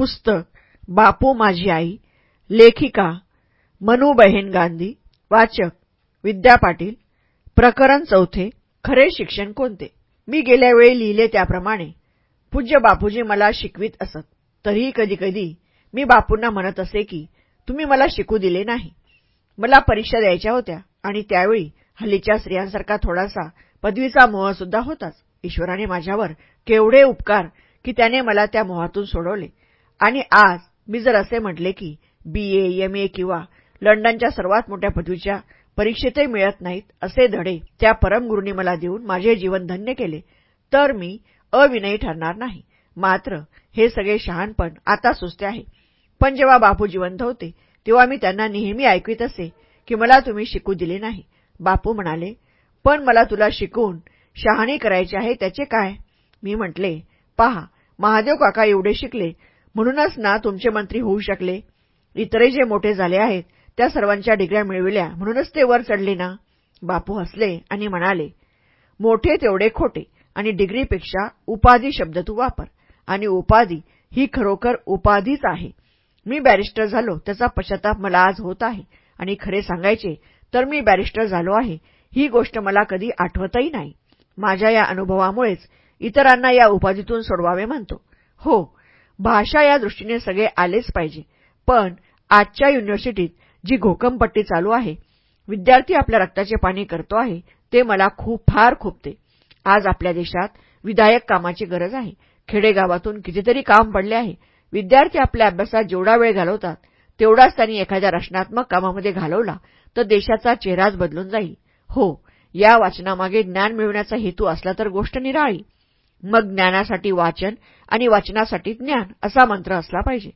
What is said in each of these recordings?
पुस्तक बापू माझी आई लेखिका मनूबहेन गांधी वाचक विद्या पाटील प्रकरण चौथे खरे शिक्षण कोणते? मी गेल्या वेळी लिहिले त्याप्रमाणे पूज्य बापूजी मला शिकवित असत तरीही कधीकधी मी बापूंना म्हणत असे की तुम्ही मला शिकू दिले नाही. मला परीक्षा द्यायच्या होत्या आणि त्यावेळी हल्लीच्या स्त्रियांसारखा थोडासा पदवीचा मोह सुद्धा होताच. ईश्वराने माझ्यावर केवढे उपकार की त्याने मला त्या मोहातून सोडवले. आणि आज मी जर असे म्हटले की बी ए एम ए किंवा लंडनच्या सर्वात मोठ्या पदवीच्या परीक्षेतही मिळत नाहीत असे धडे त्या परमगुरूंनी मला देऊन माझे जीवन धन्य केले तर मी अविनयी ठरणार नाही. मात्र हे सगळे शहाणपण आता सुचते आहे. पण जेव्हा बापू जिवंत होते तेव्हा मी त्यांना नेहमी ऐकवित असे की मला तुम्ही शिकू दिले नाही. बापू म्हणाले पण मला तुला शिकून शहाणी करायची आहे त्याचे काय? मी म्हटले पहा महादेव काका एवढे शिकले म्हणूनच ना तुमचे मंत्री होऊ शकले. इतरही जे मोठे झाले आहेत त्या सर्वांच्या डिग्र्या मिळविल्या. म्हणूनच ते वर चढले ना. बापू हसले आणि म्हणाले मोठे तेवढे खोटे आणि डिग्रीपेक्षा उपाधी शब्द तू वापर. आणि उपाधी ही खरोखर उपाधीच आहे. मी बॅरिस्टर झालो त्याचा पश्चाताप मला आज होत आहे. आणि खरे सांगायचे तर मी बॅरिस्टर झालो आहे. ही गोष्ट मला कधी आठवतही नाही. माझ्या या अनुभवामुळेच इतरांना या उपाधीतून सोडवावे म्हणतो. हो भाषा या दृष्टीने सगळे आलेच पाहिजे. पण आजच्या युनिव्हर्सिटीत जी घोकमपट्टी चालू आहे विद्यार्थी आपल्या रक्ताचे पाणी करतो आहे ते मला खूप फार खुपते. आज आपल्या देशात विधायक कामाची गरज आहे. खेडेगावातून कितीतरी काम पडले आहे. विद्यार्थी आपल्या अभ्यासात जेवढा वेळ घालवतात तेवढाच त्यांनी एखाद्या रचनात्मक कामामध्ये घालवला तर देशाचा चेहराच बदलून जाईल. हो या वाचनामागे ज्ञान मिळवण्याचा हेतू असला तर गोष्ट निराळी. मग ज्ञानासाठी वाचन आणि वाचनासाठी ज्ञान असा मंत्र असला पाहिजे.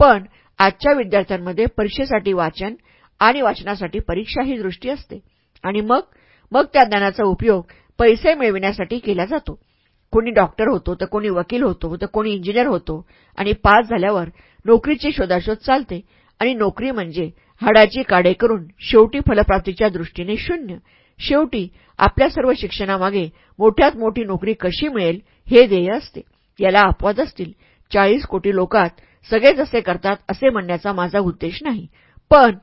पण आजच्या विद्यार्थ्यांमध्ये परीक्षेसाठी वाचन आणि वाचनासाठी परीक्षा ही दृष्टी असते. आणि मग मग त्या ज्ञानाचा उपयोग पैसे मिळविण्यासाठी केला जातो. कोणी डॉक्टर होतो तर कोणी वकील होतो तर कोणी इंजिनियर होतो आणि पास झाल्यावर नोकरीची शोधाशोध चालते. आणि नोकरी म्हणजे हाडाची काडे करून शेवटी फलप्राप्तीच्या दृष्टीने शून्य. शेवटी आपल्या सर्व शिक्षणामागे मोठ्यात मोठी नोकरी कशी मिळेल हे ध्येय असते. याला अपवाद असतील. चाळीस कोटी लोकात सगळे जसे करतात असे म्हणण्याचा माझा उद्देश नाही. पण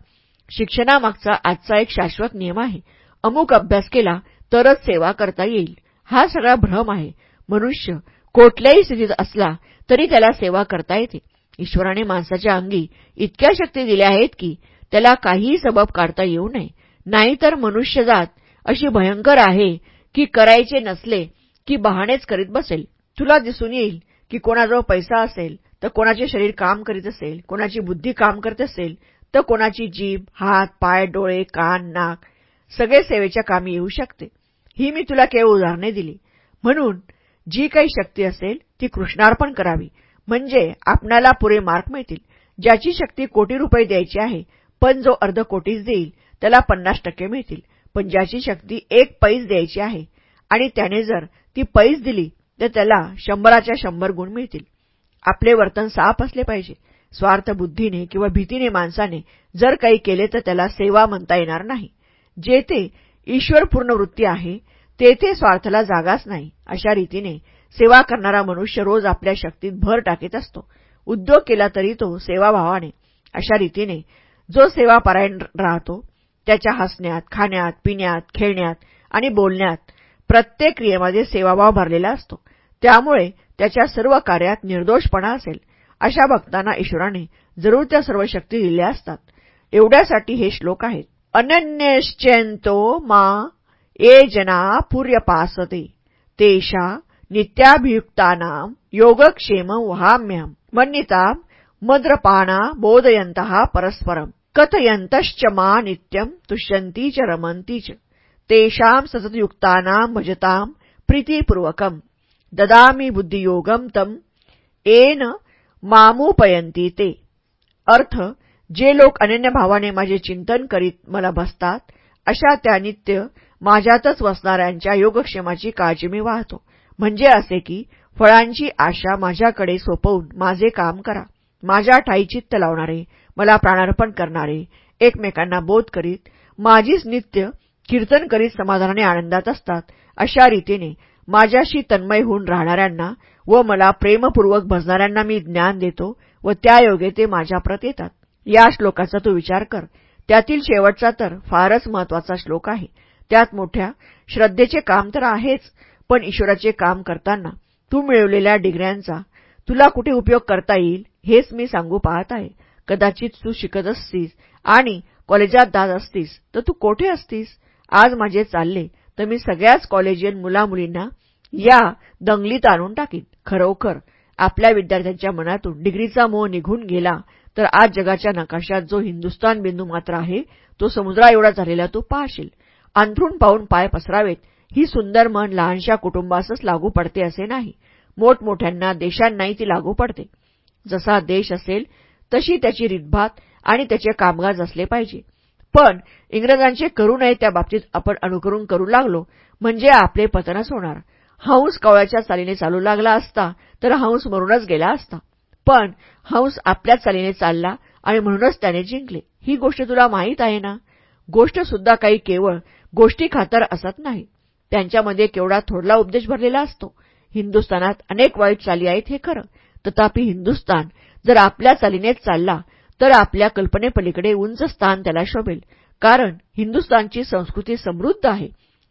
शिक्षणामागचा आजचा एक शाश्वत नियम आहे. अमुक अभ्यास केला तरच सेवा करता येईल. हा सगळा भ्रम आहे. मनुष्य कोठल्याही स्थितीत असला तरी त्याला सेवा करता येते. ईश्वराने माणसाच्या अंगी इतक्या शक्ती दिल्या आहेत की त्याला काहीही सबब काढता येऊ नये. नाहीतर मनुष्यजात अशी भयंकर आहे की करायचे नसले की बहाणेच करीत बसेल. तुला दिसून येईल की कोणाजवळ पैसा असेल तर कोणाचे शरीर काम करीत असेल कोणाची बुद्धी काम करत असेल तर कोणाची जीभ हात पाय डोळे कान नाक सगळे सेवेच्या कामी येऊ शकते. ही मी तुला केवळ उदाहरणे दिली. म्हणून जी काही शक्ती असेल ती कृष्णार्पण करावी. म्हणजे आपणाला पुरे मार्क मिळतील. ज्याची शक्ती कोटी रुपये द्यायची आहे पण जो अर्ध कोटीच देईल त्याला पन्नास टक्के मिळतील. पण ज्याची शक्ती एक पैस द्यायची आहे आणि त्याने जर ती पैस दिली तर त्याला शंभराच्या शंभर गुण मिळतील. आपले वर्तन साफ असले पाहिजे. स्वार्थ बुद्धीने किंवा भीतीने माणसाने जर काही केले तर त्याला सेवा म्हणता येणार नाही. जेथे ईश्वरपूर्ण वृत्ती आहे तेथे स्वार्थाला जागाच नाही. अशा रीतीने सेवा करणारा मनुष्य रोज आपल्या शक्तीत भर टाकीत असतो. उद्योग केला तरी तो सेवाभावाने. अशा रीतीने जो सेवापरायण राहतो त्याच्या हसण्यात खाण्यात पिण्यात खेळण्यात आणि बोलण्यात प्रत्येक क्रियेमध्ये सेवाभाव भरलेला असतो. त्यामुळे त्याच्या सर्व कार्यात निर्दोषपणा असेल अशा भक्तांना ईश्वराने जरूर त्या सर्व शक्ती दिल्या असतात. एवढ्यासाठी हे श्लोक आहेत. अनन्यश्चेंतो मा ये जना पूर्यपासते तेषा नित्याभियुक्तानाम योगक्षेम वहाम्यहम मन्निता मद्रपाणा बोधयंत परस्परम. कथयंतश्च मा नित्यम तुष्यंती च रमंती च। तेषां सततयुक्तानां भजतां प्रीतिपूर्वकम। ददामी बुद्धियोगम तम एन मामुपयंती ते। अर्थ जे लोक अनन्य भावाने माझे चिंतन करीत मला बसतात अशा त्या नित्य माझ्यातच वसणाऱ्यांच्या योगक्षेमाची काळजी मी वाहतो। म्हणजे असे की फळांची आशा माझ्याकडे सोपवून माझे काम करा। माझ्या ठाई चित्त लावणारे मला प्राणार्पण करणारे एकमेकांना बोध करीत माझीच नित्य कीर्तन करीत समाधानाने आनंदात असतात अशा रीतीने माझ्याशी तन्मय होऊन राहणाऱ्यांना व मला प्रेमपूर्वक भजणाऱ्यांना मी ज्ञान देतो व त्यायोगे ते माझ्याप्रत येतात. या श्लोकाचा तू विचार कर. त्यातील शेवटचा तर फारच महत्त्वाचा श्लोक आहे. त्यात मोठ्या श्रद्धेचे काम तर आहेच पण ईश्वराचे काम करताना तू मिळवलेल्या डिग्र्यांचा तुला कुठे उपयोग करता येईल हेच मी सांगू पाहत आहे. कदाचित तू शिकत असतीस आणि कॉलेजात जात असतीस तर तू कोठे असतीस? आज माझे चालले तर मी सगळ्याच कॉलेजियन मुलामुलींना या दंगलीत आणून टाकीन. खरोखर आपल्या विद्यार्थ्यांच्या मनातून डिग्रीचा मोह निघून गेला तर आज जगाच्या नकाशात जो हिंदुस्तान बिंदू मात्र आहे तो समुद्रा एवढा झालेला तू पाहशील. अंथरून पाहून पाय पसरावेत ही सुंदर मन लहानशा कुटुंबासच लागू पडते असे नाही. मोठमोठ्यांना देशांनाही ती लागू पडते. जसा देश असेल तशी त्याची रीतभात आणि त्याचे कामकाज असले पाहिजे. पण इंग्रजांचे करू नये त्या बाबतीत आपण अनुकरण करू लागलो म्हणजे आपले पतनच होणार. हंस कवळ्याच्या चालीने चालू लागला असता तर हंस मरूनच गेला असता. पण हंस आपल्याच चालीने चालला आणि म्हणूनच त्याने जिंकले. ही गोष्ट तुला माहीत आहे ना? गोष्ट सुद्धा काही केवळ गोष्टी खातर असत नाही. त्यांच्यामध्ये केवढा थोडला उपदेश भरलेला असतो. हिंदुस्थानात अनेक वाईट चाली आहेत हे खरं. तथापि हिंदुस्थान जर आपल्या चालीनेच चालला तर आपल्या कल्पनेपलीकडे उंच स्थान त्याला शोभेल. कारण हिंदुस्तानची संस्कृती समृद्ध आहे.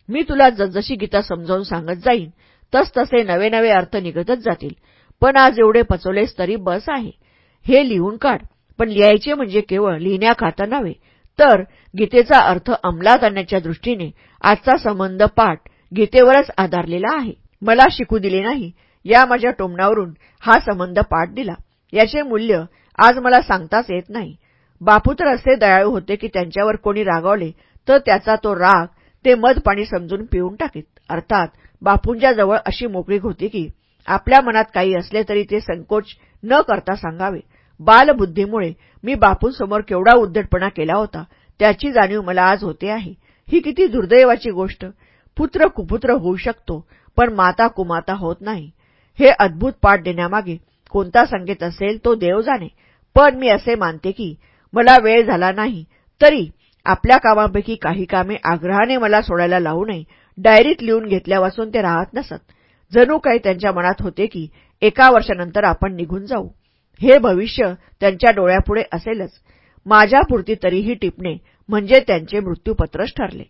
मी तुला जसजशी गीता समजावून सांगत जाईन तसतसे नवे नवे अर्थ निघतच जातील. पण आज एवढे पचवलेस तरी बस आहे. हे लिहून काढ. पण लिहायचे म्हणजे केवळ लिहिण्याखातर नव्हे तर गीतेचा अर्थ अंमलात आणण्याच्या दृष्टीने आजचा संबंध पाठ गीतेवरच आधारलेला आहे. मला शिकू दिले नाही या माझ्या टोमणावरून हा संबंध पाठ दिला. याचे मूल्य आज मला सांगताच येत नाही. बापू तर असे दयाळू होते की त्यांच्यावर कोणी रागावले तर त्याचा तो राग ते मध पाणी समजून पिऊन टाकीत. अर्थात बापूंच्या जवळ अशी मोकळीक होती की आपल्या मनात काही असले तरी ते संकोच न करता सांगावे. बालबुद्धीमुळे मी बापूंसमोर केवढा उद्धटपणा केला होता त्याची जाणीव मला आज होते आहे. ही किती दुर्दैवाची गोष्ट. पुत्र कुपुत्र होऊ शकतो पण माता कुमाता होत नाही. हे अद्भुत पाठ देण्यामागे कोणता संकेत असेल तो देव जाणे. पण मी असे मानते की मला वेळ झाला नाही तरी आपल्या कामापैकी काही कामे आग्रहाने मला सोडायला लावू नये. डायरीत लिहून घेतल्यापासून ते राहत नसत. जणू काही त्यांच्या मनात होते की एका वर्षानंतर आपण निघून जाऊ. हे भविष्य त्यांच्या डोळ्यापुढे असेलच. माझ्यापुरती तरीही टिपणे म्हणजे त्यांचे मृत्यूपत्रच ठरले.